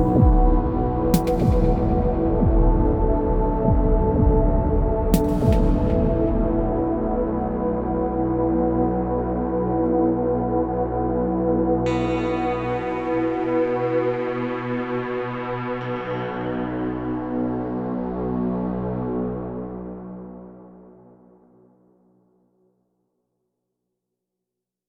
Bye.